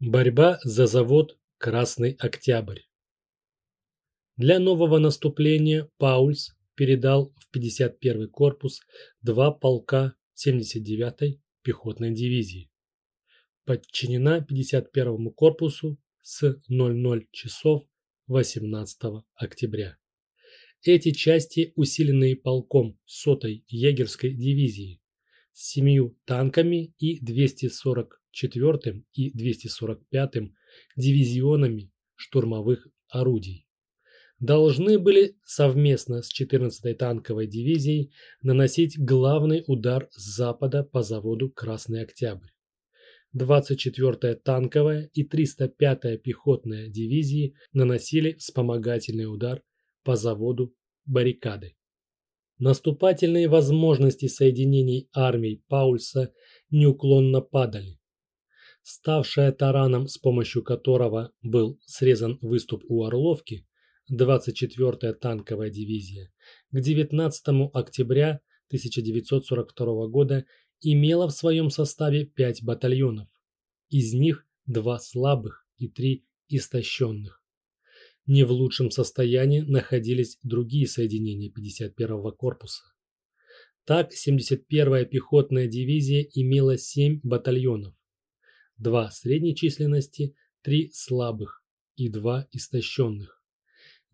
Борьба за завод «Красный Октябрь». Для нового наступления Паульс передал в 51-й корпус два полка 79-й пехотной дивизии. Подчинена 51-му корпусу с 00 часов 18 октября. Эти части, усиленные полком 100-й егерской дивизии с семью танками и 244-м и 245-м дивизионами штурмовых орудий, должны были совместно с 14-й танковой дивизией наносить главный удар с запада по заводу «Красный Октябрь». 24-я танковая и 305-я пехотная дивизии наносили вспомогательный удар по заводу «Баррикады». Наступательные возможности соединений армий Паульса неуклонно падали. Ставшая тараном, с помощью которого был срезан выступ у Орловки, 24-я танковая дивизия, к 19 октября 1942 года имела в своем составе 5 батальонов, из них 2 слабых и 3 истощенных. Не в лучшем состоянии находились другие соединения 51-го корпуса. Так, 71-я пехотная дивизия имела 7 батальонов, 2 средней численности, 3 слабых и 2 истощенных.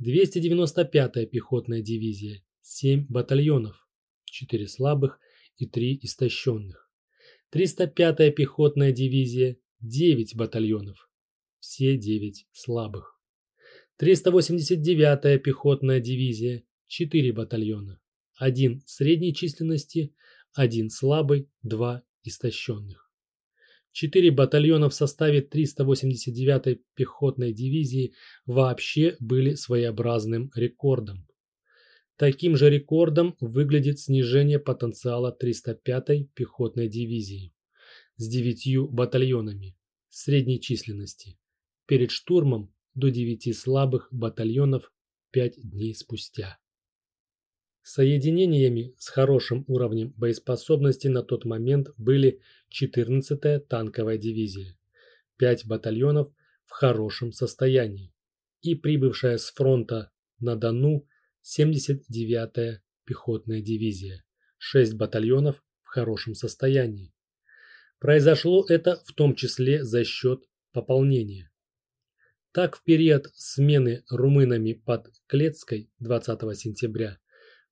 295-я пехотная дивизия – 7 батальонов, 4 слабых и 3 истощенных. 305-я пехотная дивизия – 9 батальонов, все 9 слабых. 389-я пехотная дивизия, 4 батальона, 1 средней численности, 1 слабый, 2 истощенных. 4 батальона в составе 389-й пехотной дивизии вообще были своеобразным рекордом. Таким же рекордом выглядит снижение потенциала 305-й пехотной дивизии с 9 батальонами средней численности перед штурмом до девяти слабых батальонов пять дней спустя. Соединениями с хорошим уровнем боеспособности на тот момент были 14-я танковая дивизия, 5 батальонов в хорошем состоянии и прибывшая с фронта на Дону 79-я пехотная дивизия, 6 батальонов в хорошем состоянии. Произошло это в том числе за счет пополнения. Так, в период смены румынами под Клецкой 20 сентября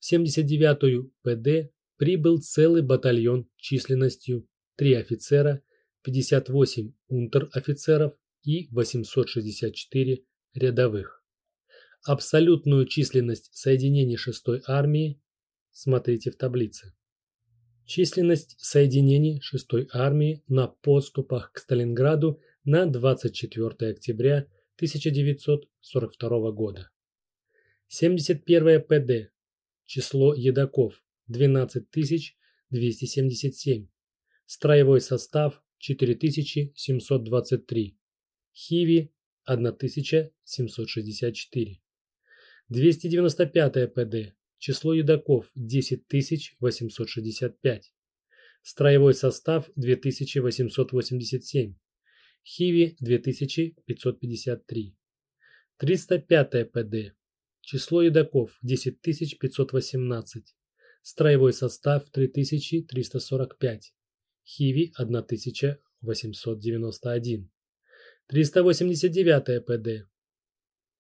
в 79-ю ПД прибыл целый батальон численностью 3 офицера, 58 унтер-офицеров и 864 рядовых. Абсолютную численность соединений 6-й армии смотрите в таблице. Численность соединений 6-й армии на подступах к Сталинграду на 24 октября 1942 года. 71 ПД. Число едоков 12277. Строевой состав 4723. Хиви 1764. 295 ПД. Число едоков 10865. Строевой состав 2887. Хиви 2553. 305 ПД. Число едоков 10518. Строевой состав 3345. Хиви 1891. 389 ПД.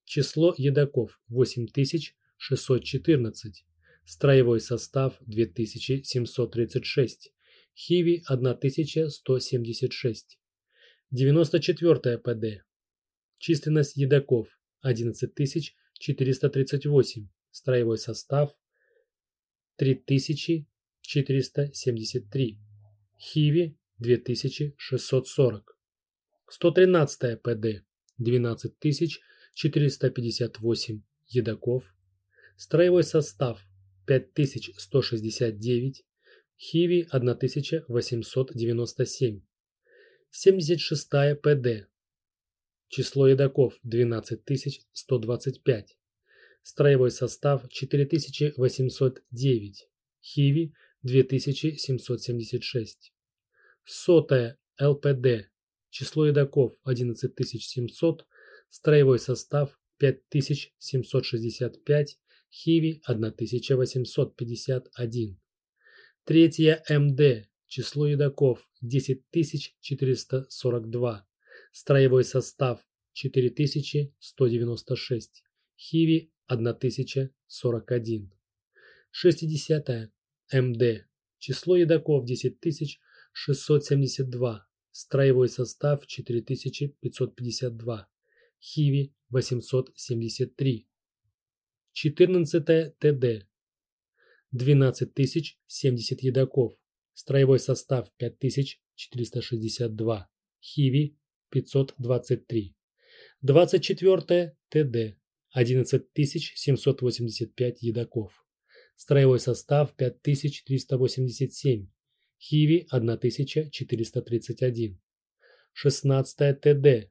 Число едоков 8614. Строевой состав 2736. Хиви 1176. 94 ПД. Численность едоков 11438. Строевой состав 3473. Хиви 2640. 113 ПД. 12458 едоков. Строевой состав 5169. Хиви 1897. 76 ПД. Число едоков 12125. Строевой состав 4809. Хиви 2776. Сотая ЛПД. число едоков 11700, строевой состав 5765, Хиви 1851. Третья МД, число едоков 10442, строевой состав 4196, Хиви 1041. 60 МД, число едоков 10672, строевой состав 4552, Хиви 873. 14 ТД, 12070 едоков, строевой состав 5462, Хиви 523. 24 ТД, 11785 едоков, строевой состав 5387, Хиви 1431. 16 ТД,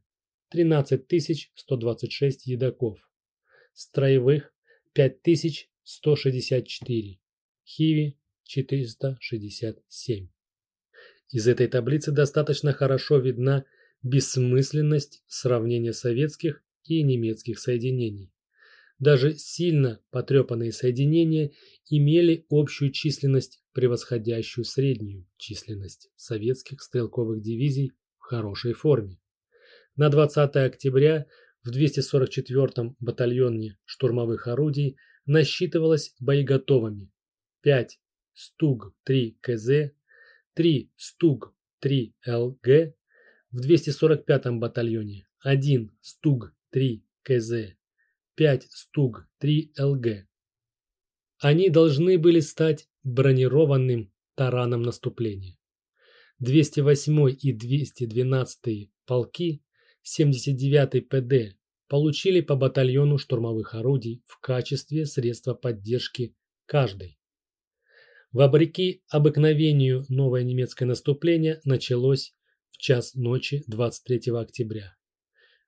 13126 едоков, строевых 5164, Хиви 467. Из этой таблицы достаточно хорошо видна бессмысленность сравнения советских и немецких соединений. Даже сильно потрепанные соединения имели общую численность, превосходящую среднюю численность советских стрелковых дивизий в хорошей форме. На 20 октября в 244-м батальоне штурмовых орудий насчитывалось боеготовыми 5 Стуг-3 КЗ, 3 Стуг-3 ЛГ, в 245-м батальоне 1 Стуг-3 КЗ, 5 Стуг-3 ЛГ. Они должны были стать бронированным тараном наступления. 208 и 212 полки 79 ПД получили по батальону штурмовых орудий в качестве средства поддержки каждой. Вопреки обыкновению новое немецкое наступление началось час ночи 23 октября.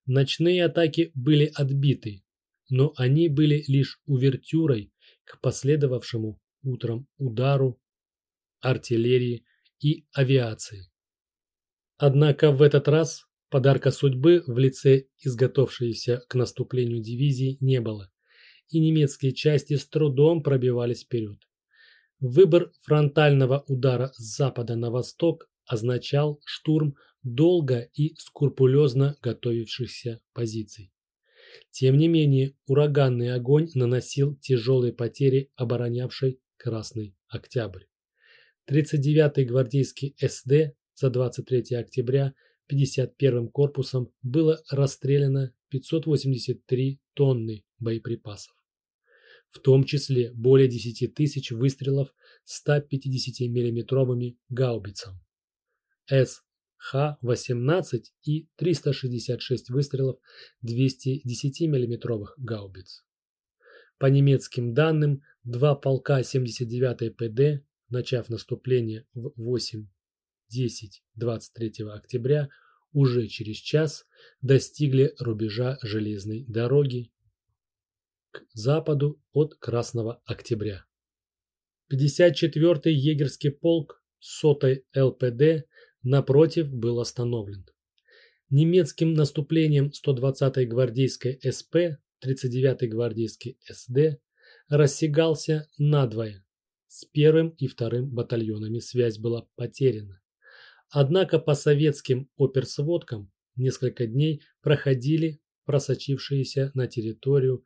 Ночные атаки были отбиты, но они были лишь увертюрой к последовавшему утром удару артиллерии и авиации. Однако в этот раз подарка судьбы в лице изготовившейся к наступлению дивизии не было, и немецкие части с трудом пробивались вперед. Выбор фронтального удара с запада на восток означал штурм долго и скрупулезно готовившихся позиций. Тем не менее, ураганный огонь наносил тяжелые потери оборонявшей Красный Октябрь. 39-й гвардейский СД за 23 октября 51-м корпусом было расстреляно 583 тонны боеприпасов в том числе более 10 тысяч выстрелов 150 миллиметровыми гаубицами СХ-18 и 366 выстрелов 210 миллиметровых гаубиц. По немецким данным, два полка 79-й ПД, начав наступление в 8-10-23 октября, уже через час достигли рубежа железной дороги к западу от Красного Октября. 54-й егерский полк 100-й ЛПД напротив был остановлен. Немецким наступлением 120-й гвардейской СП, 39-й гвардейский СД рассягался надвое. С первым и вторым батальонами связь была потеряна. Однако по советским оперсводкам несколько дней проходили просочившиеся на территорию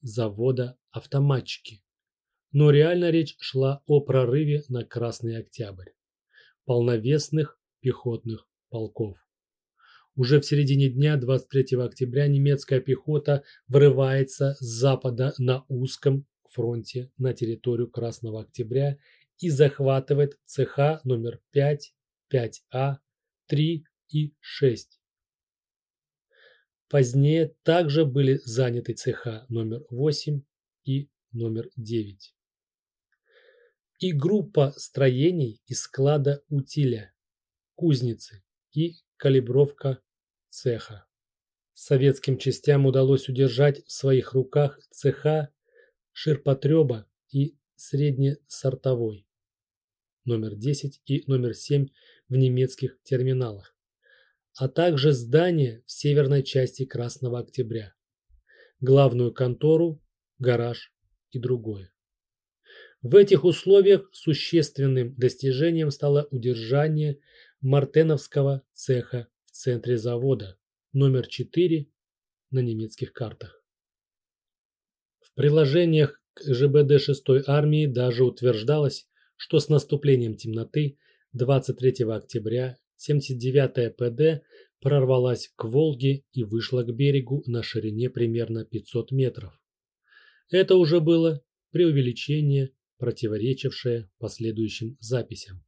завода автоматчики. Но реально речь шла о прорыве на Красный Октябрь. Полновесных пехотных полков. Уже в середине дня 23 октября немецкая пехота врывается с запада на узком фронте на территорию Красного Октября и захватывает цеха номер 5, 5А, 3 и 6 Позднее также были заняты цеха номер 8 и номер 9. И группа строений из склада утиля, кузницы и калибровка цеха. Советским частям удалось удержать в своих руках цеха ширпотреба и среднесортовой номер 10 и номер 7 в немецких терминалах а также здание в северной части Красного Октября, главную контору, гараж и другое. В этих условиях существенным достижением стало удержание Мартеновского цеха в центре завода номер 4 на немецких картах. В приложениях к ЖБД 6 армии даже утверждалось, что с наступлением темноты 23 октября 79-я ПД прорвалась к Волге и вышла к берегу на ширине примерно 500 метров. Это уже было преувеличение, противоречившее последующим записям.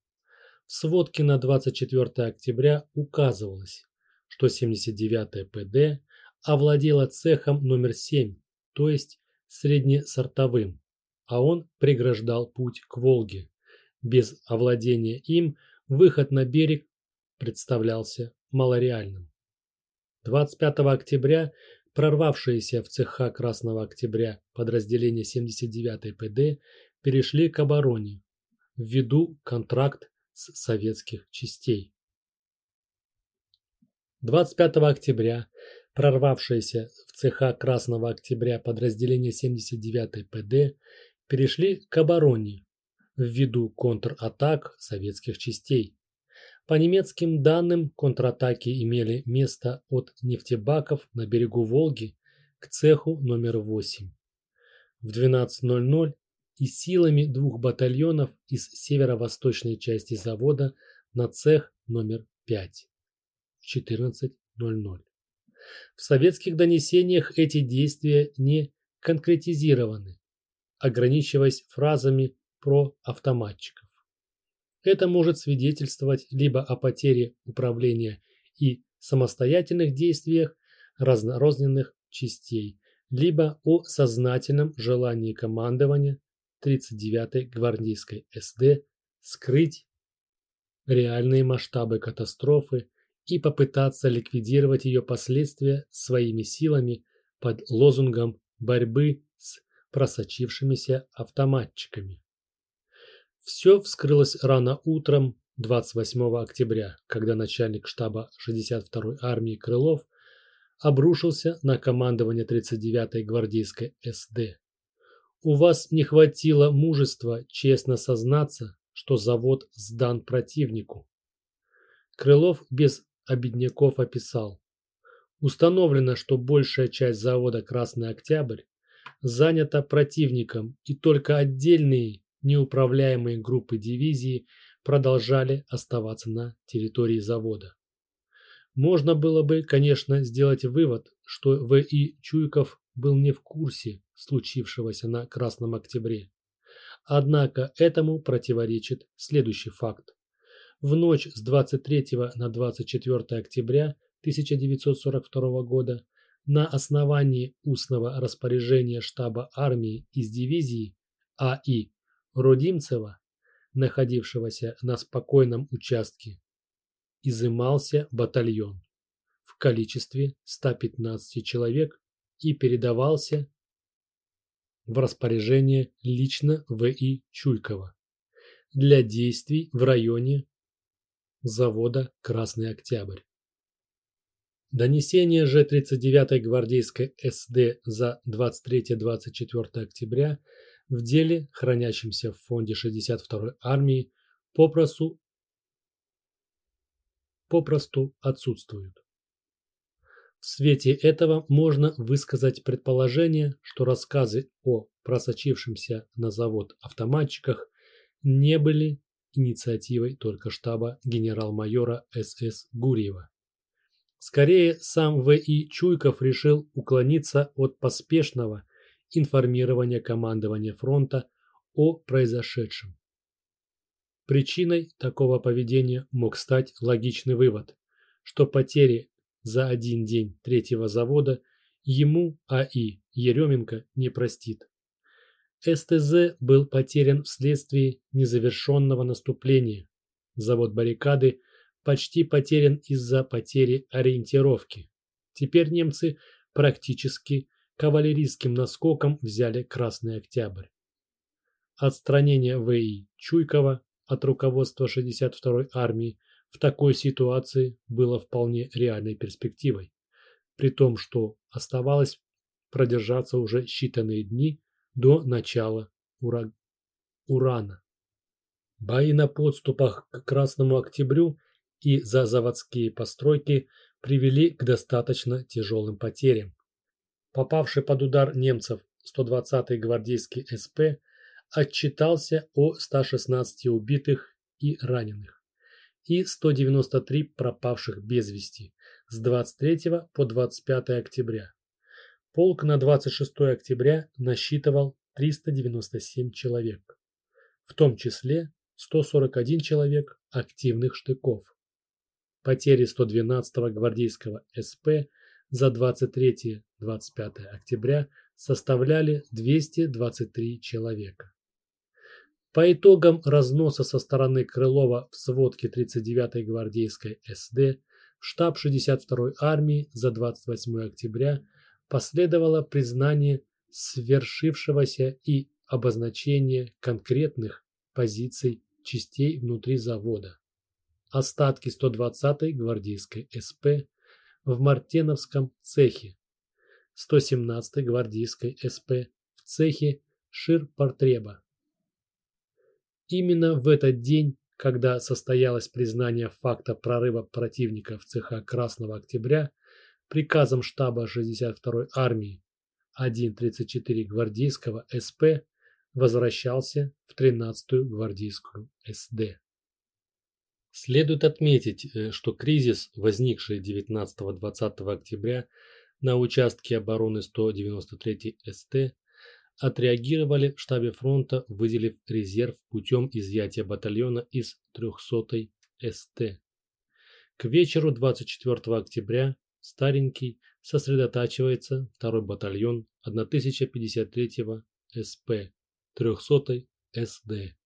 В сводке на 24 октября указывалось, что 79-я ПД овладела цехом номер 7, то есть среднесортовым, а он преграждал путь к Волге. Без овладения им выход на берег представлялся малореальным. 25 октября прорвавшиеся в цеха Красного Октября подразделения 79-й ПД перешли к обороне, ввиду контракт с советских частей. 25 октября прорвавшиеся в цеха Красного Октября подразделения 79-й ПД перешли к обороне ввиду контратак советских частей. По немецким данным, контратаки имели место от нефтебаков на берегу Волги к цеху номер 8. В 12.00 и силами двух батальонов из северо-восточной части завода на цех номер 5 в 14.00. В советских донесениях эти действия не конкретизированы, ограничиваясь фразами про автоматчиков. Это может свидетельствовать либо о потере управления и самостоятельных действиях разнорозненных частей, либо о сознательном желании командования 39-й гвардейской СД скрыть реальные масштабы катастрофы и попытаться ликвидировать ее последствия своими силами под лозунгом борьбы с просочившимися автоматчиками. Все вскрылось рано утром 28 октября, когда начальник штаба 62-й армии Крылов обрушился на командование 39-й гвардейской СД. У вас не хватило мужества честно сознаться, что завод сдан противнику. Крылов без обедняков описал. Установлено, что большая часть завода «Красный Октябрь» занята противником, и только отдельные неуправляемые группы дивизии продолжали оставаться на территории завода. Можно было бы, конечно, сделать вывод, что В.И. Чуйков был не в курсе случившегося на Красном Октябре. Однако этому противоречит следующий факт. В ночь с 23 на 24 октября 1942 года на основании устного распоряжения штаба армии из дивизии А.И. Родимцева, находившегося на спокойном участке, изымался батальон в количестве 115 человек и передавался в распоряжение лично В.И. Чуйкова для действий в районе завода «Красный Октябрь». Донесение же 39-й гвардейской СД за 23-24 октября в деле, хранящемся в фонде 62-й армии, попросту, попросту отсутствуют. В свете этого можно высказать предположение, что рассказы о просочившемся на завод автоматчиках не были инициативой только штаба генерал-майора СС Гурьева. Скорее, сам В.И. Чуйков решил уклониться от поспешного информирования командования фронта о произошедшем. Причиной такого поведения мог стать логичный вывод, что потери за один день третьего завода ему А.И. Еременко не простит. СТЗ был потерян вследствие незавершенного наступления. Завод баррикады почти потерян из-за потери ориентировки. Теперь немцы практически кавалерийским наскоком взяли Красный Октябрь. Отстранение В.И. Чуйкова от руководства 62-й армии в такой ситуации было вполне реальной перспективой, при том, что оставалось продержаться уже считанные дни до начала ура... урана. Бои на подступах к Красному Октябрю и за заводские постройки привели к достаточно тяжелым потерям. Попавший под удар немцев 120-й гвардейский СП отчитался о 116 убитых и раненых и 193 пропавших без вести с 23 по 25 октября. Полк на 26 октября насчитывал 397 человек, в том числе 141 человек активных штыков. Потери 112-го гвардейского СП за 23-25 октября составляли 223 человека. По итогам разноса со стороны Крылова в сводке 39-й гвардейской СД штаб 62-й армии за 28 октября последовало признание свершившегося и обозначение конкретных позиций частей внутри завода. Остатки 120-й гвардейской СП в Мартеновском цехе, 117-й гвардейской СП в цехе Ширпортреба, Именно в этот день, когда состоялось признание факта прорыва противника в цеха Красного Октября, приказом штаба 62-й армии 1.34 гвардейского СП возвращался в 13-ю гвардейскую СД. Следует отметить, э, что кризис, возникший 19-20 октября на участке обороны 193 СТ, отреагировали в штабе фронта, выделив резерв путем изъятия батальона из 300-й СТ. К вечеру 24 октября старенький сосредотачивается второй батальон 1053-го СП 300-й СД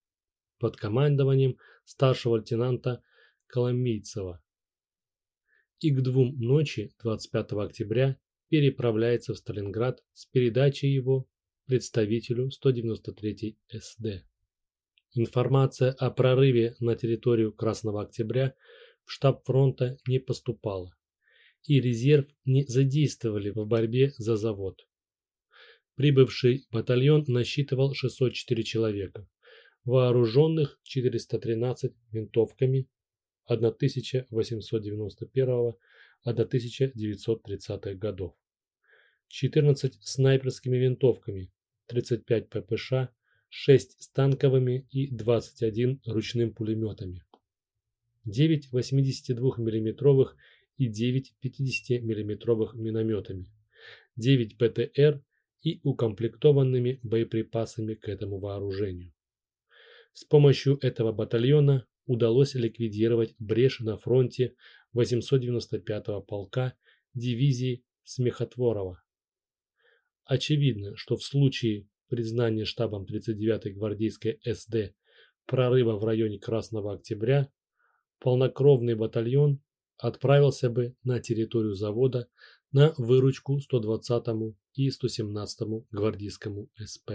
под командованием старшего лейтенанта Коломийцева. И к двум ночи 25 октября переправляется в Сталинград с передачей его представителю 193 СД. Информация о прорыве на территорию Красного Октября в штаб фронта не поступала, и резерв не задействовали в борьбе за завод. Прибывший батальон насчитывал 604 человека, вооруженных 413 винтовками 1891-1930 годов, 14 снайперскими винтовками 35 ППШ, 6 станковыми и 21 ручным пулеметами, 9 82 мм и 9 50 мм минометами, 9 ПТР и укомплектованными боеприпасами к этому вооружению. С помощью этого батальона удалось ликвидировать брешь на фронте 895-го полка дивизии Смехотворова Очевидно, что в случае признания штабом 39-й гвардейской СД прорыва в районе Красного Октября, полнокровный батальон отправился бы на территорию завода на выручку 120-му и 117-му гвардейскому СП.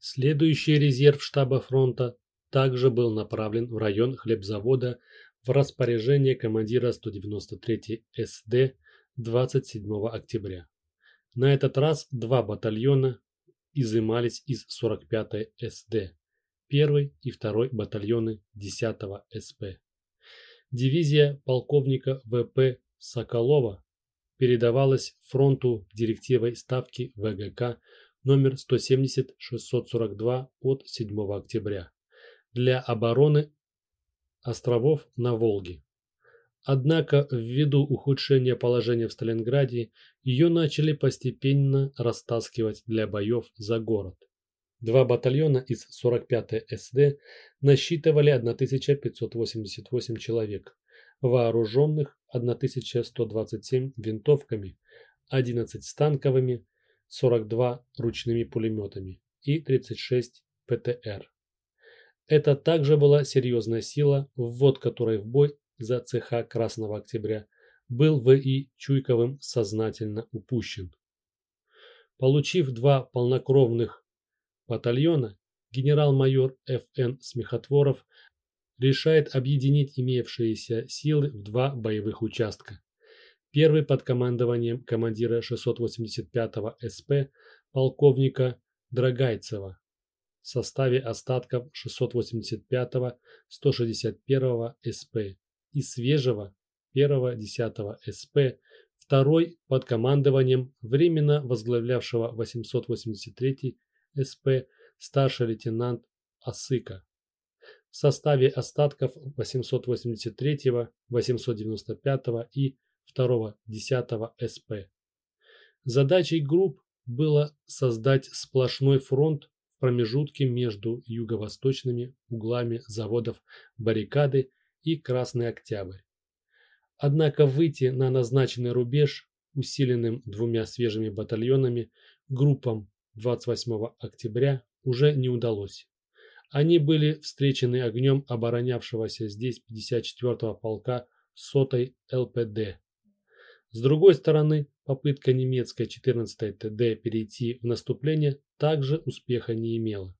Следующий резерв штаба фронта также был направлен в район хлебзавода в распоряжение командира 193-й СД 27 октября. На этот раз два батальона изымались из 45-й СД, 1 и 2 батальоны 10-го СП. Дивизия полковника ВП Соколова передавалась фронту директивой ставки ВГК номер 170-642 от 7 октября для обороны островов на Волге. Однако ввиду ухудшения положения в Сталинграде ее начали постепенно растаскивать для боев за город. Два батальона из 45-й СД насчитывали 1588 человек, вооруженных 1127 винтовками, 11 станковыми, 42 ручными пулеметами и 36 ПТР. Это также была серьезная сила, ввод которой в бой за цеха Красного Октября был В.И. Чуйковым сознательно упущен. Получив два полнокровных батальона, генерал-майор Ф.Н. Смехотворов решает объединить имевшиеся силы в два боевых участка. Первый под командованием командира 685-го СП полковника Драгайцева в составе остатков 685-го 161-го СП и свежего 1-10 СП, второй под командованием временно возглавлявшего 883 СП старший лейтенант Асыка в составе остатков 883, 895 и 2-10 СП. Задачей групп было создать сплошной фронт в промежутке между юго-восточными углами заводов «Баррикады» и «Красный Октябрь». Однако выйти на назначенный рубеж усиленным двумя свежими батальонами группам 28 октября уже не удалось. Они были встречены огнем оборонявшегося здесь 54-го полка сотой ЛПД. С другой стороны, попытка немецкой 14-й ТД перейти в наступление также успеха не имела.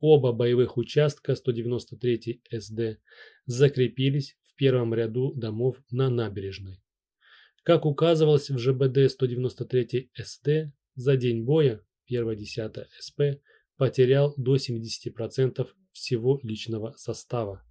Оба боевых участка 193-й СД закрепились в первом ряду домов на набережной. Как указывалось в ЖБД 193 СД, за день боя 1-10 СП потерял до 70% всего личного состава.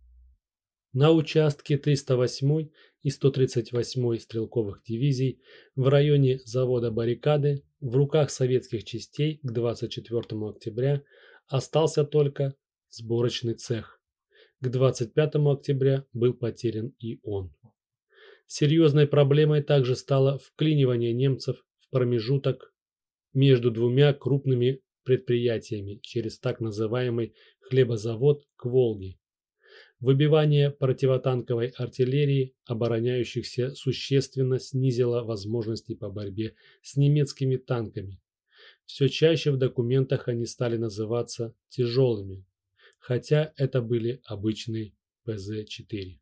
На участке 308 и 138 стрелковых дивизий в районе завода «Баррикады» в руках советских частей к 24 октября остался только сборочный цех. К 25 октября был потерян и он. Серьезной проблемой также стало вклинивание немцев в промежуток между двумя крупными предприятиями через так называемый хлебозавод к Волге. Выбивание противотанковой артиллерии обороняющихся существенно снизило возможности по борьбе с немецкими танками. Все чаще в документах они стали называться тяжелыми, хотя это были обычные ПЗ-4.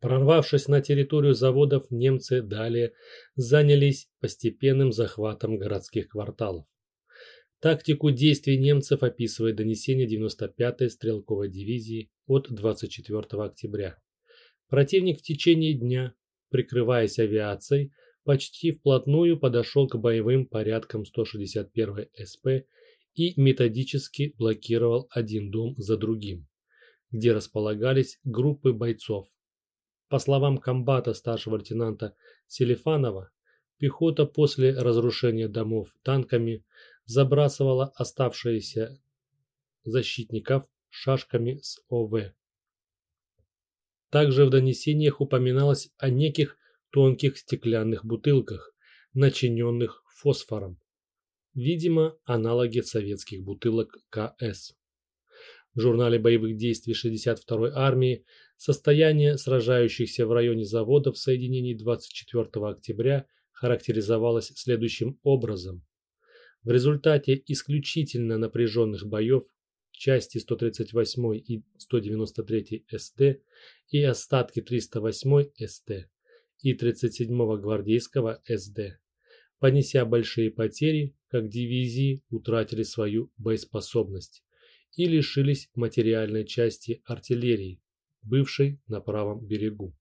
Прорвавшись на территорию заводов, немцы далее занялись постепенным захватом городских кварталов. Тактику действий немцев описывает донесение 95-й стрелковой дивизии от 24 октября. Противник в течение дня, прикрываясь авиацией, почти вплотную подошел к боевым порядкам 161 СП и методически блокировал один дом за другим, где располагались группы бойцов. По словам комбата старшего лейтенанта Селифанова, пехота после разрушения домов танками забрасывала оставшиеся защитников шашками с ОВ. Также в донесениях упоминалось о неких тонких стеклянных бутылках, начиненных фосфором. Видимо, аналоги советских бутылок КС. В журнале боевых действий 62-й армии состояние сражающихся в районе заводов соединений 24 октября характеризовалось следующим образом. В результате исключительно напряженных боев части 138 и 193 СТ и остатки 308 СТ и 37 гвардейского СД, понеся большие потери, как дивизии утратили свою боеспособность и лишились материальной части артиллерии, бывшей на правом берегу.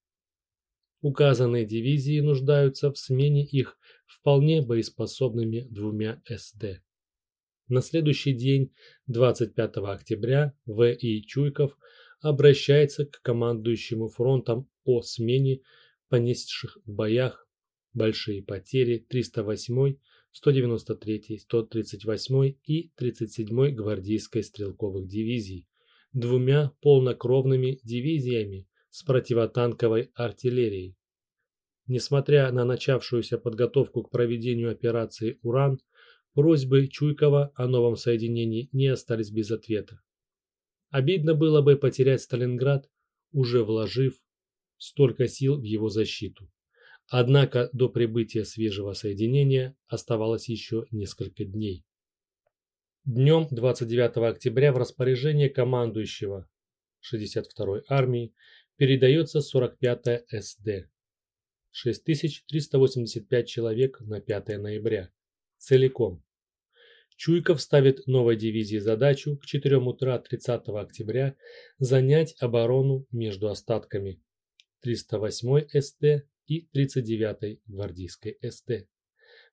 Указанные дивизии нуждаются в смене их вполне боеспособными двумя СД. На следующий день, 25 октября, В.И. Чуйков обращается к командующему фронтом о смене понесших в боях большие потери 308, 193, 138 и 37 гвардейской стрелковых дивизий, двумя полнокровными дивизиями с противотанковой артиллерией. Несмотря на начавшуюся подготовку к проведению операции «Уран», просьбы Чуйкова о новом соединении не остались без ответа. Обидно было бы потерять Сталинград, уже вложив столько сил в его защиту. Однако до прибытия свежего соединения оставалось еще несколько дней. Днем 29 октября в распоряжение командующего 62-й армии передается 45-я СД. 6385 человек на 5 ноября. Целиком. Чуйков ставит новой дивизии задачу к 4 утра 30 октября занять оборону между остатками 308 СТ и 39 гвардейской СТ.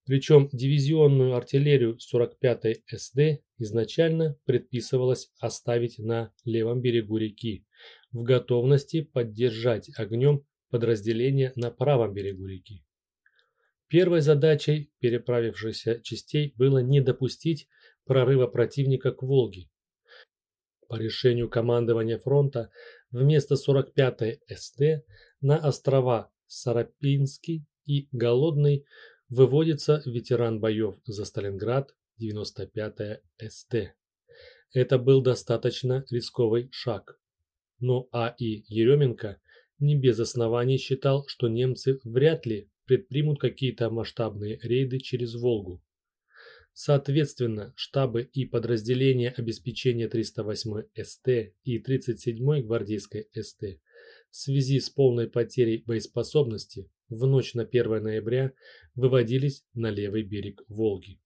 Причем дивизионную артиллерию 45 СД изначально предписывалось оставить на левом берегу реки в готовности поддержать огнем подразделения на правом берегу реки. Первой задачей переправившихся частей было не допустить прорыва противника к Волге. По решению командования фронта вместо 45-й СТ на острова Сарапинский и Голодный выводится ветеран боев за Сталинград 95-я СТ. Это был достаточно рисковый шаг. Но А.И. Еременко не без оснований считал, что немцы вряд ли предпримут какие-то масштабные рейды через Волгу. Соответственно, штабы и подразделения обеспечения 308 СТ и 37 гвардейской СТ в связи с полной потерей боеспособности в ночь на 1 ноября выводились на левый берег Волги.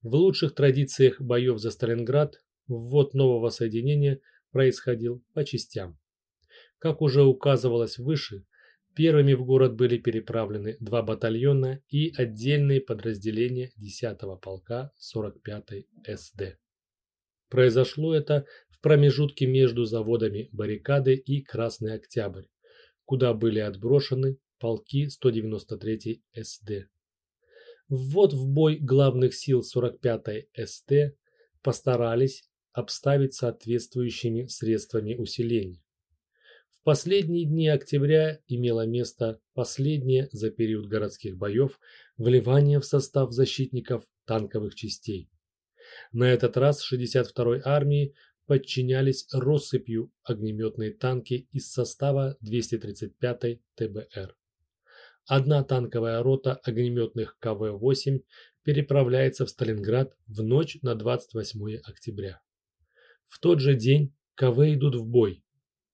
В лучших традициях боев за Сталинград ввод нового соединения происходил по частям. Как уже указывалось выше, Первыми в город были переправлены два батальона и отдельные подразделения 10-го полка 45-й СД. Произошло это в промежутке между заводами Баррикады и Красный Октябрь, куда были отброшены полки 193-й СД. Ввод в бой главных сил 45-й СТ постарались обставить соответствующими средствами усиления. В последние дни октября имело место последнее за период городских боев вливание в состав защитников танковых частей. На этот раз 62-й армии подчинялись россыпью огнеметные танки из состава 235-й ТБР. Одна танковая рота огнеметных КВ-8 переправляется в Сталинград в ночь на 28 октября. В тот же день КВ идут в бой,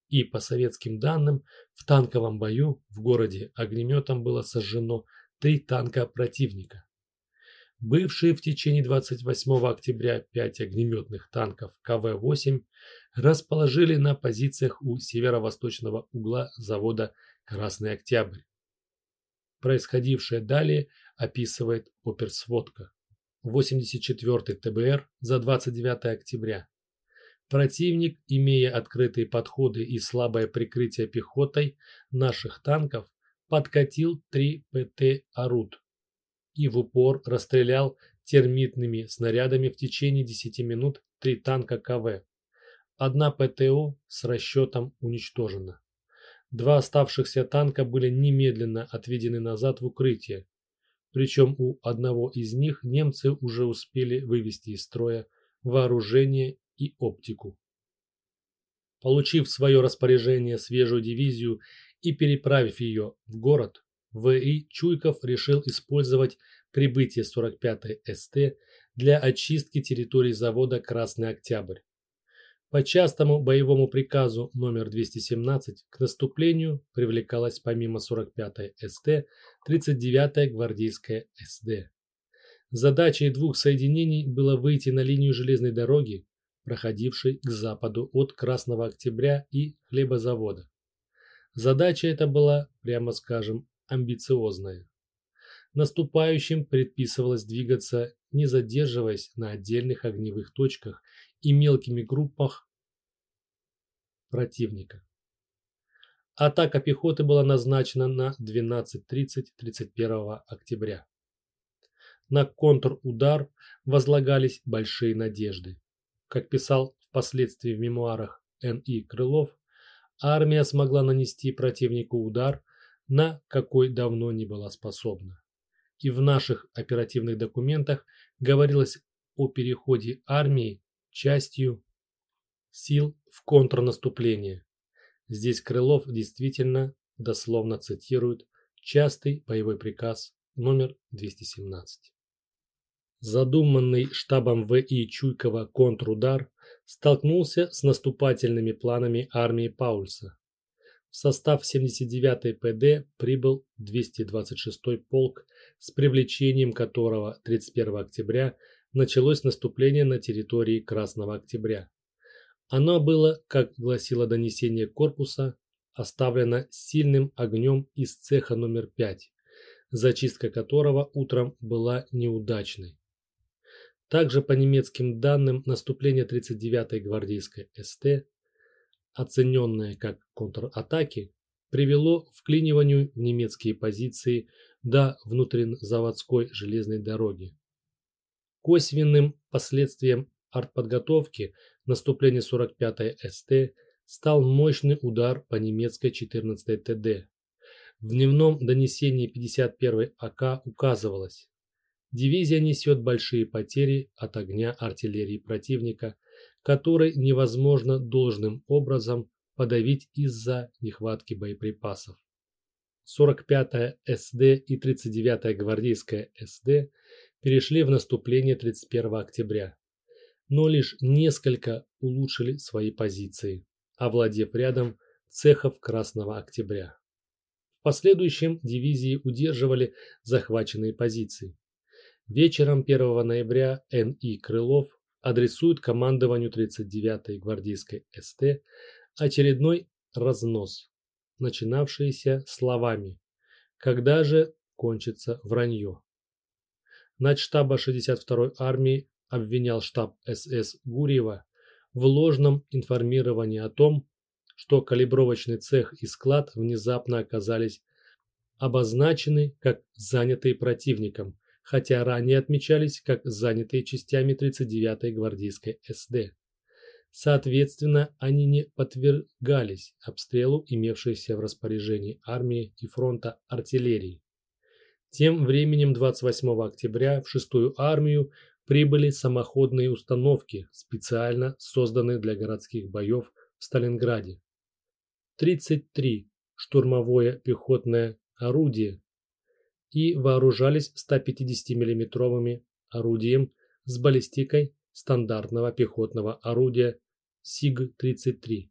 и, по советским данным, в танковом бою в городе огнеметом было сожжено три танка противника. Бывшие в течение 28 октября пять огнеметных танков КВ-8 расположили на позициях у северо-восточного угла завода «Красный Октябрь». Происходившее далее описывает оперсводка. 84-й ТБР за 29 октября Противник, имея открытые подходы и слабое прикрытие пехотой наших танков, подкатил 3 ПТ «Арут» и в упор расстрелял термитными снарядами в течение 10 минут три танка КВ. Одна ПТО с расчетом уничтожена. Два оставшихся танка были немедленно отведены назад в укрытие, причем у одного из них немцы уже успели вывести из строя вооружение и оптику. Получив в свое распоряжение свежую дивизию и переправив ее в город, В.И. Чуйков решил использовать прибытие 45-й СТ для очистки территории завода «Красный Октябрь». По частому боевому приказу номер 217 к наступлению привлекалась помимо 45-й СТ 39-я гвардейская СД. Задачей двух соединений было выйти на линию железной дороги проходивший к западу от Красного Октября и хлебозавода. Задача эта была, прямо скажем, амбициозная. Наступающим предписывалось двигаться, не задерживаясь на отдельных огневых точках и мелкими группах противника. Атака пехоты была назначена на 12.30 31 октября. На контрудар возлагались большие надежды. Как писал впоследствии в мемуарах Н.И. Крылов, армия смогла нанести противнику удар, на какой давно не была способна. И в наших оперативных документах говорилось о переходе армии частью сил в контрнаступление. Здесь Крылов действительно дословно цитирует частый боевой приказ номер 217. Задуманный штабом В.И. Чуйкова контрудар столкнулся с наступательными планами армии Паульса. В состав 79-й ПД прибыл 226-й полк, с привлечением которого 31 октября началось наступление на территории Красного Октября. Оно было, как гласило донесение корпуса, оставлено сильным огнем из цеха номер 5, зачистка которого утром была неудачной. Также по немецким данным наступление 39-й гвардейской СТ, оцененное как контратаки, привело к вклиниванию в немецкие позиции до внутризаводской железной дороги. Косвенным последствием артподготовки наступления 45-й СТ стал мощный удар по немецкой 14-й ТД. В дневном донесении 51-й АК указывалось, дивизия несет большие потери от огня артиллерии противника, который невозможно должным образом подавить из-за нехватки боеприпасов. 45-я СД и 39-я гвардейская СД перешли в наступление 31 октября, но лишь несколько улучшили свои позиции, овладев рядом цехов Красного Октября. В последующем дивизии удерживали захваченные позиции. Вечером 1 ноября Н.И. Крылов адресует командованию 39-й гвардейской СТ очередной разнос, начинавшийся словами «Когда же кончится вранье?». Начштаба 62-й армии обвинял штаб СС Гурьева в ложном информировании о том, что калибровочный цех и склад внезапно оказались обозначены как занятые противником, хотя ранее отмечались как занятые частями 39-й гвардейской СД. Соответственно, они не подвергались обстрелу имевшейся в распоряжении армии и фронта артиллерии. Тем временем 28 октября в 6-ю армию прибыли самоходные установки, специально созданные для городских боев в Сталинграде. 33 штурмовое пехотное орудие и вооружались 150 миллиметровыми орудием с баллистикой стандартного пехотного орудия СИГ-33.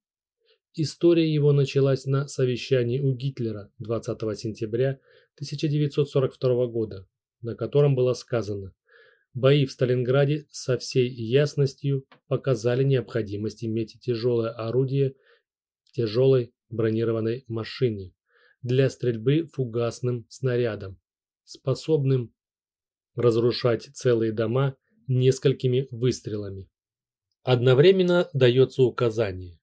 История его началась на совещании у Гитлера 20 сентября 1942 года, на котором было сказано «Бои в Сталинграде со всей ясностью показали необходимость иметь тяжелое орудие в тяжелой бронированной машине для стрельбы фугасным снарядом, способным разрушать целые дома несколькими выстрелами. Одновременно дается указание.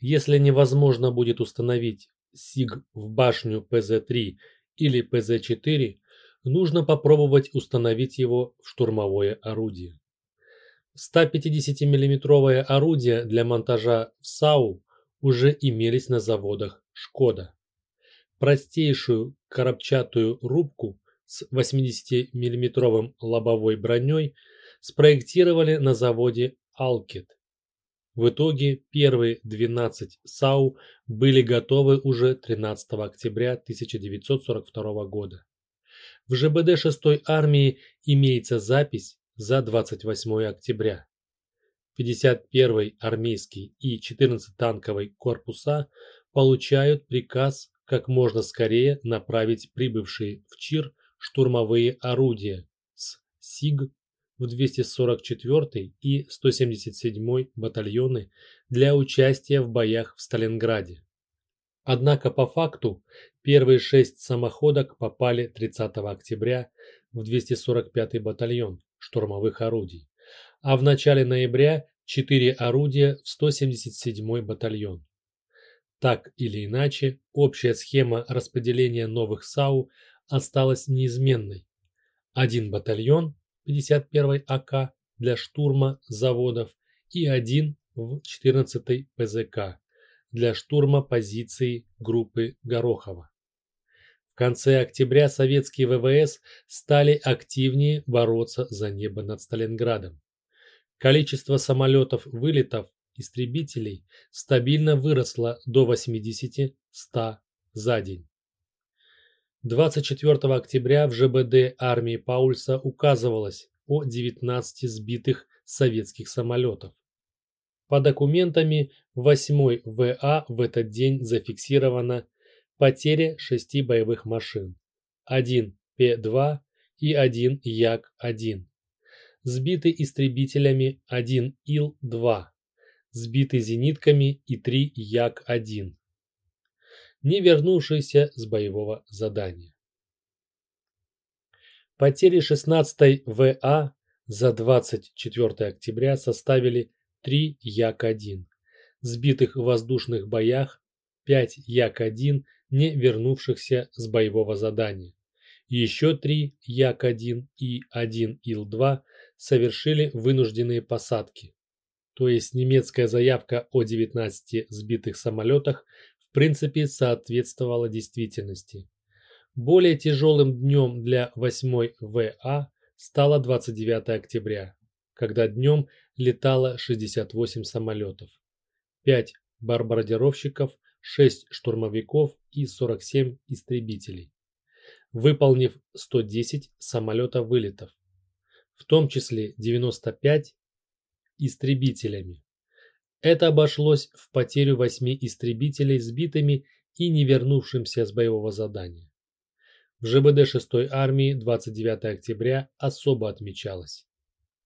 Если невозможно будет установить СИГ в башню ПЗ-3 или ПЗ-4, нужно попробовать установить его в штурмовое орудие. 150 миллиметровое орудие для монтажа в САУ уже имелись на заводах «Шкода». Простейшую коробчатую рубку с 80 миллиметровым лобовой броней спроектировали на заводе Алкет. В итоге первые 12 САУ были готовы уже 13 октября 1942 года. В ЖБД 6-й армии имеется запись за 28 октября. 51-й армейский и 14 танковый корпуса получают приказ как можно скорее направить прибывшие в ЧИР штурмовые орудия с СИГ в 244 и 177 батальоны для участия в боях в Сталинграде. Однако по факту первые шесть самоходок попали 30 октября в 245 батальон штурмовых орудий, а в начале ноября четыре орудия в 177 батальон. Так или иначе, общая схема распределения новых САУ осталась неизменной. Один батальон 51 АК для штурма заводов и один в 14 ПЗК для штурма позиций группы Горохова. В конце октября советские ВВС стали активнее бороться за небо над Сталинградом. Количество самолетов-вылетов истребителей стабильно выросло до 80-100 за день. 24 октября в ЖБД армии Паульса указывалось о 19 сбитых советских самолетов. По документами 8 ВА в этот день зафиксирована потеря 6 боевых машин, 1 П-2 и 1 Як-1. сбиты истребителями 1 Ил-2, сбиты зенитками и 3 Як-1, не вернувшиеся с боевого задания. Потери 16-й ВА за 24 октября составили 3 Як-1, сбитых в воздушных боях 5 Як-1, не вернувшихся с боевого задания. Еще 3 Як-1 и 1 Ил-2 совершили вынужденные посадки. То есть немецкая заявка о 19 сбитых самолетах принципе соответствовала действительности. Более тяжелым днем для 8 ВА стало 29 октября, когда днем летало 68 самолетов, 5 бомбардировщиков, 6 штурмовиков и 47 истребителей, выполнив 110 самолета-вылетов, в том числе 95 истребителями. Это обошлось в потерю 8 истребителей сбитыми и не вернувшимся с боевого задания. В ЖБД 6-й армии 29 октября особо отмечалось.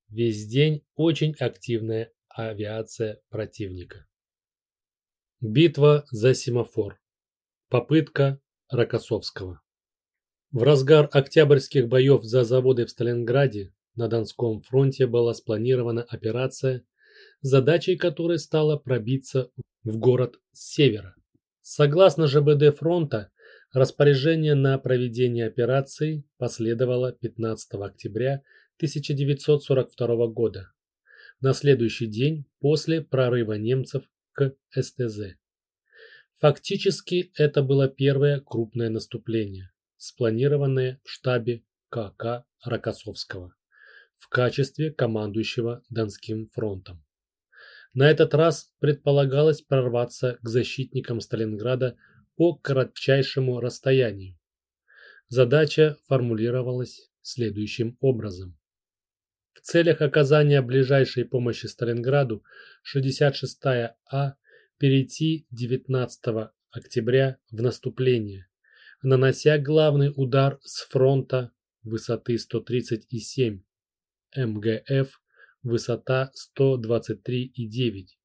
Весь день очень активная авиация противника. Битва за семафор. Попытка Рокоссовского. В разгар октябрьских боев за заводы в Сталинграде на Донском фронте была спланирована операция, задачей которой стало пробиться в город с севера. Согласно ЖБД фронта, Распоряжение на проведение операции последовало 15 октября 1942 года, на следующий день после прорыва немцев к СТЗ. Фактически это было первое крупное наступление, спланированное в штабе КК Рокоссовского в качестве командующего Донским фронтом. На этот раз предполагалось прорваться к защитникам Сталинграда по кратчайшему расстоянию. Задача формулировалась следующим образом. В целях оказания ближайшей помощи Сталинграду 66-я А перейти 19 октября в наступление, нанося главный удар с фронта высоты 137 МГФ, высота 123,9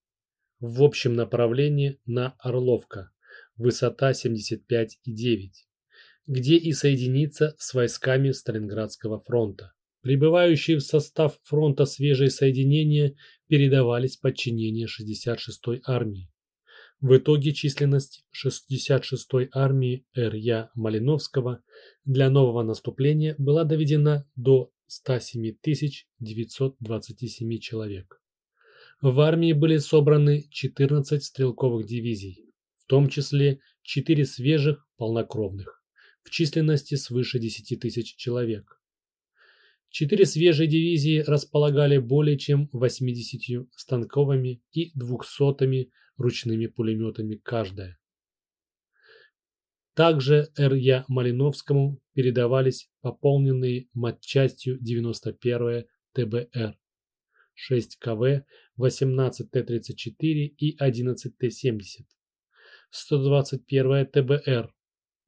в общем направлении на Орловка, высота 75,9, где и соединится с войсками Сталинградского фронта. Прибывающие в состав фронта свежие соединения передавались подчинение 66-й армии. В итоге численность 66-й армии Р.Я. Малиновского для нового наступления была доведена до 107 927 человек. В армии были собраны 14 стрелковых дивизий, в том числе 4 свежих полнокровных, в численности свыше 10 тысяч человек. Четыре свежие дивизии располагали более чем 80 станковыми и 200 ручными пулеметами каждая. Также Р.Я. Малиновскому передавались пополненные матчастью 91 ТБР, 6 КВ, 18 Т-34 и 11 Т-70. 121 ТБР,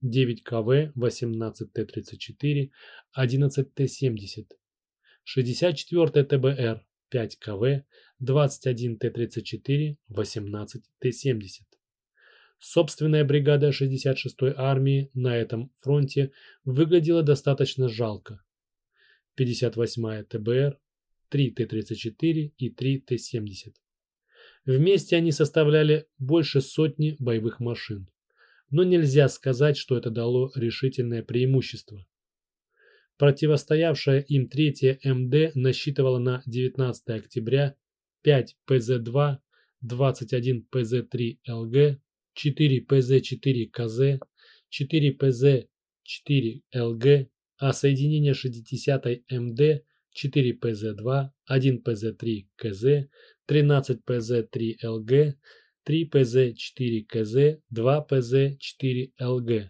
9 КВ, 18 Т-34, 11 Т-70, 64 ТБР, 5 КВ, 21 Т-34, 18 Т-70. Собственная бригада 66-й армии на этом фронте выглядела достаточно жалко. 58-я ТБР, 3 Т-34 и 3 Т-70. Вместе они составляли больше сотни боевых машин. Но нельзя сказать, что это дало решительное преимущество. Противостоявшая им третья МД насчитывала на 19 октября 5 ПЗ-2, 21 ПЗ-3 ЛГ, 4 ПЗ-4 КЗ, 4 ПЗ-4 ЛГ, а соединение 60 МД 4 ПЗ-2, 1 ПЗ-3 КЗ, 13 ПЗ-3ЛГ, 3 ПЗ-4КЗ, 2 ПЗ-4ЛГ.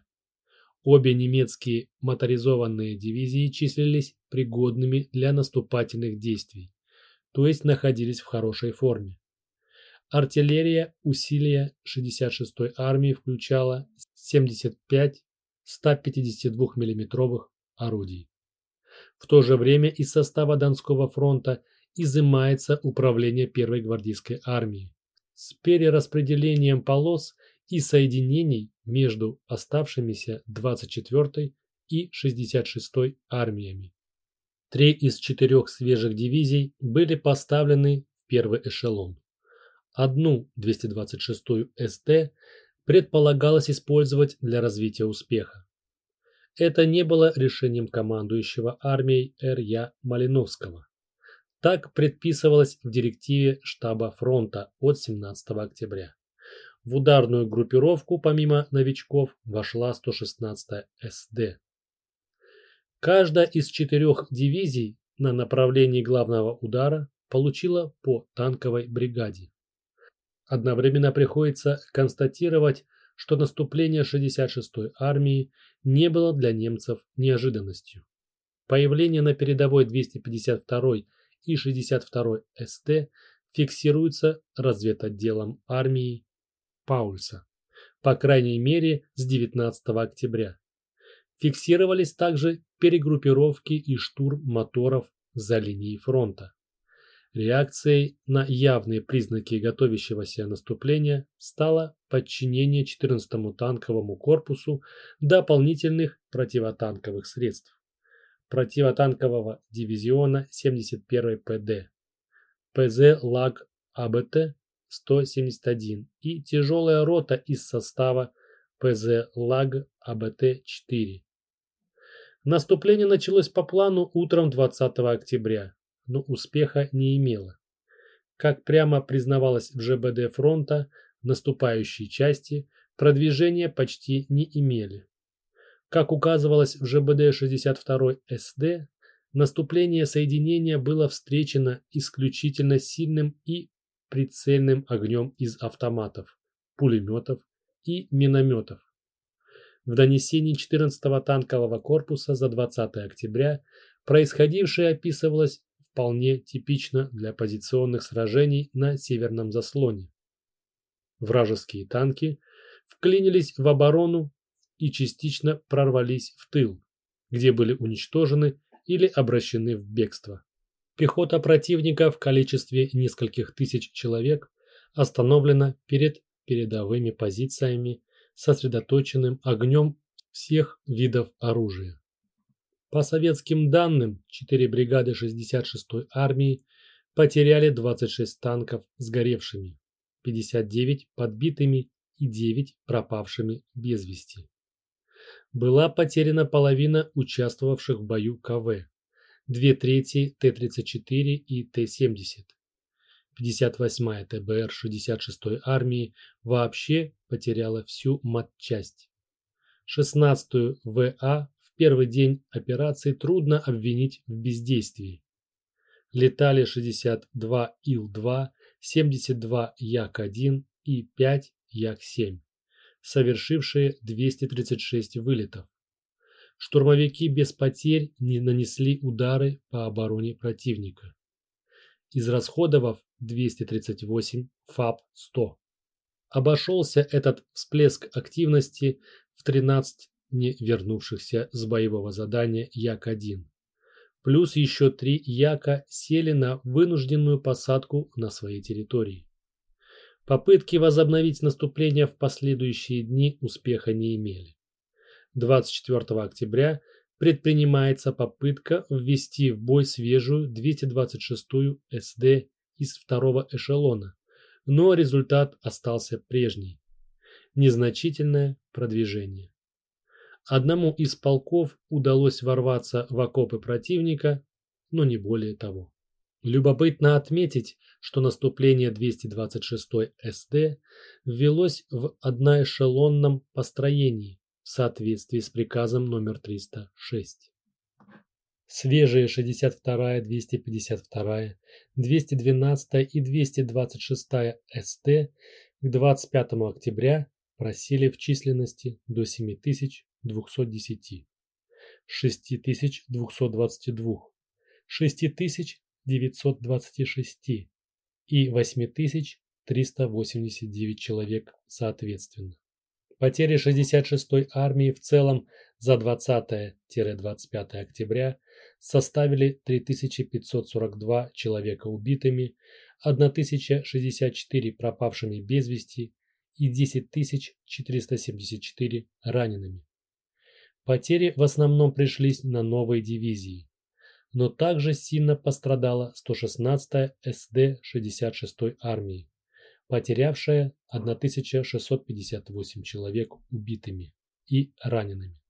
Обе немецкие моторизованные дивизии числились пригодными для наступательных действий, то есть находились в хорошей форме. Артиллерия усилия 66-й армии включала 75 152 мм орудий. В то же время из состава Донского фронта изымается управление первой гвардейской армии с перераспределением полос и соединений между оставшимися 24-й и 66-й армиями. Три из четырех свежих дивизий были поставлены в первый эшелон. Одну 226-ю СТ предполагалось использовать для развития успеха. Это не было решением командующего армией Р.Я. Малиновского. Так предписывалось в директиве штаба фронта от 17 октября. В ударную группировку помимо новичков вошла 116-я СД. Каждая из четырех дивизий на направлении главного удара получила по танковой бригаде. Одновременно приходится констатировать, что наступление 66-й армии не было для немцев неожиданностью. Появление на передовой 252-й и 62-й СТ фиксируется разведотделом армии Паульса, по крайней мере с 19 октября. Фиксировались также перегруппировки и штурм моторов за линией фронта. Реакцией на явные признаки готовящегося наступления стало подчинение 14-му танковому корпусу дополнительных противотанковых средств. Противотанкового дивизиона 71-й ПД, ПЗ ЛАГ АБТ 171 и тяжелая рота из состава ПЗ ЛАГ АБТ-4. Наступление началось по плану утром 20 октября но успеха не имела. Как прямо признавалось в ЖБД фронта, наступающие части продвижения почти не имели. Как указывалось в ЖБД 62 СД, наступление соединения было встречено исключительно сильным и прицельным огнем из автоматов, пулеметов и минометов. В донесении 14-го танкового корпуса за 20 октября происходившее описывалось вполне типично для позиционных сражений на северном заслоне. Вражеские танки вклинились в оборону и частично прорвались в тыл, где были уничтожены или обращены в бегство. Пехота противника в количестве нескольких тысяч человек остановлена перед передовыми позициями сосредоточенным огнем всех видов оружия. По советским данным, 4 бригады 66-й армии потеряли 26 танков сгоревшими, 59 подбитыми и 9 пропавшими без вести. Была потеряна половина участвовавших в бою КВ, две трети Т-34 и Т-70. 58-я ТБР 66-й армии вообще потеряла всю матчасть. 16-ю ВА первый день операции трудно обвинить в бездействии. Летали 62 Ил-2, 72 Як-1 и 5 Як-7, совершившие 236 вылетов. Штурмовики без потерь не нанесли удары по обороне противника. Израсходовав 238 ФАП-100. Обошелся этот всплеск активности в 13 не вернувшихся с боевого задания Як-1. Плюс еще три Яка сели на вынужденную посадку на своей территории. Попытки возобновить наступление в последующие дни успеха не имели. 24 октября предпринимается попытка ввести в бой свежую 226-ю СД из второго эшелона, но результат остался прежний. Незначительное продвижение. Одному из полков удалось ворваться в окопы противника, но не более того. Любопытно отметить, что наступление 226-й СД ввелось в одноэшелонном построении в соответствии с приказом номер 306. Свежие 62-я, 252-я, 212-я и 226-я СТ к 25 октября просили в численности до 7 тысяч 210, 6222, 6926 и 8389 человек соответственно. Потери 66-й армии в целом за 20-25 октября составили 3542 человека убитыми, 1064 пропавшими без вести и 10474 ранеными. Потери в основном пришлись на новые дивизии, но также сильно пострадала 116-я СД 66-й армии, потерявшая 1658 человек убитыми и ранеными.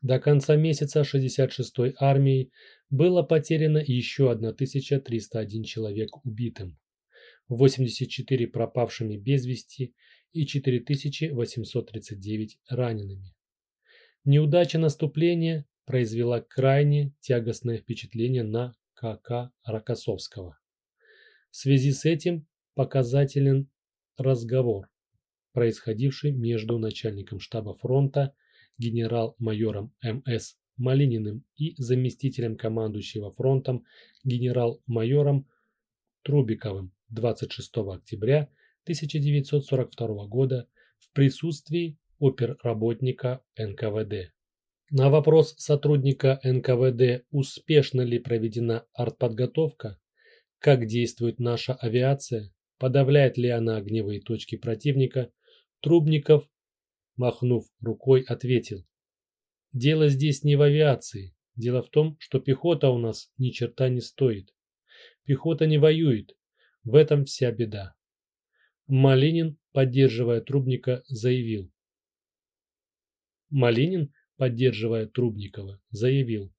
До конца месяца 66-й армии было потеряно еще 1301 человек убитым, 84 пропавшими без вести и 4839 ранеными. Неудача наступления произвела крайне тягостное впечатление на КК Рокоссовского. В связи с этим показателен разговор, происходивший между начальником штаба фронта генерал-майором МС Малининым и заместителем командующего фронтом генерал-майором Трубиковым 26 октября 1942 года в присутствии оперработника НКВД. На вопрос сотрудника НКВД, успешно ли проведена артподготовка, как действует наша авиация, подавляет ли она огневые точки противника, Трубников махнув рукой, ответил. Дело здесь не в авиации. Дело в том, что пехота у нас ни черта не стоит. Пехота не воюет. В этом вся беда. Малинин, поддерживая Трубника, заявил. Малинин, поддерживая Трубникова, заявил.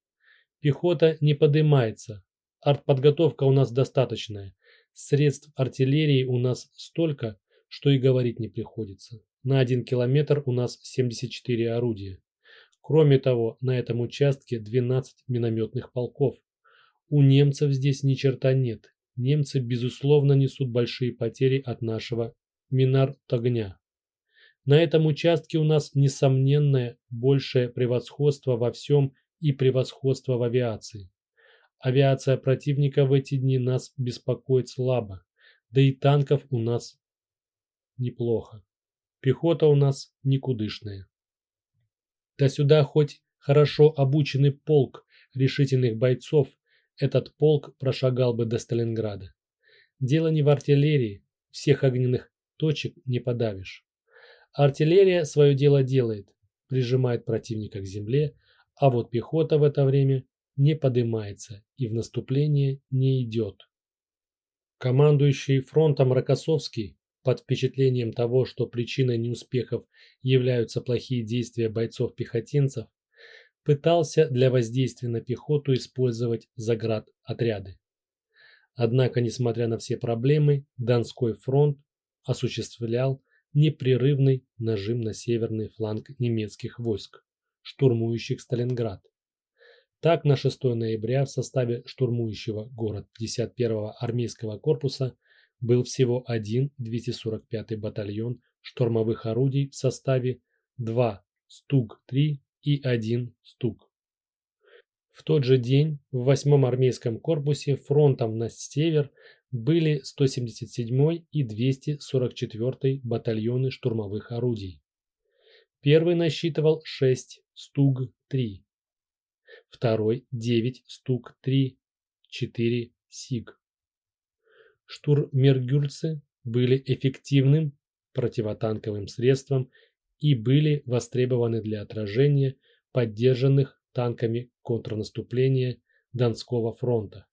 Пехота не поднимается. Артподготовка у нас достаточная. Средств артиллерии у нас столько, что и говорить не приходится. На один километр у нас 74 орудия. Кроме того, на этом участке 12 минометных полков. У немцев здесь ни черта нет. Немцы, безусловно, несут большие потери от нашего минар-огня. На этом участке у нас несомненное большее превосходство во всем и превосходство в авиации. Авиация противника в эти дни нас беспокоит слабо, да и танков у нас неплохо. Пехота у нас никудышная. Да сюда хоть хорошо обученный полк решительных бойцов, этот полк прошагал бы до Сталинграда. Дело не в артиллерии, всех огненных точек не подавишь. Артиллерия свое дело делает, прижимает противника к земле, а вот пехота в это время не поднимается и в наступление не идет. Командующий фронтом Рокоссовский под впечатлением того, что причиной неуспехов являются плохие действия бойцов-пехотинцев, пытался для воздействия на пехоту использовать заград отряды. Однако, несмотря на все проблемы, Донской фронт осуществлял непрерывный нажим на северный фланг немецких войск, штурмующих Сталинград. Так, на 6 ноября в составе штурмующего город 51-го армейского корпуса был всего один 245-й батальон штурмовых орудий в составе 2 Стуг-3 и 1 Стуг. В тот же день в 8-м армейском корпусе фронтом на север были 177-й и 244-й батальоны штурмовых орудий. Первый насчитывал 6 Стуг-3, второй 9 Стуг-3, 4 Сиг штурмергюльцы были эффективным противотанковым средством и были востребованы для отражения поддержанных танками контрнаступления Донского фронта.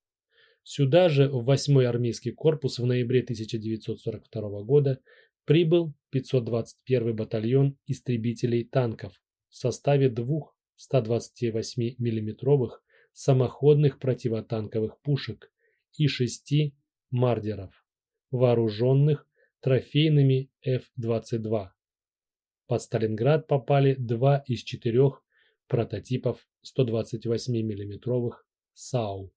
Сюда же в 8-й армейский корпус в ноябре 1942 года прибыл 521 батальон истребителей танков в составе двух 128 миллиметровых самоходных противотанковых пушек и шести мардеров, вооруженных трофейными F-22. Под Сталинград попали два из четырех прототипов 128 миллиметровых САУ.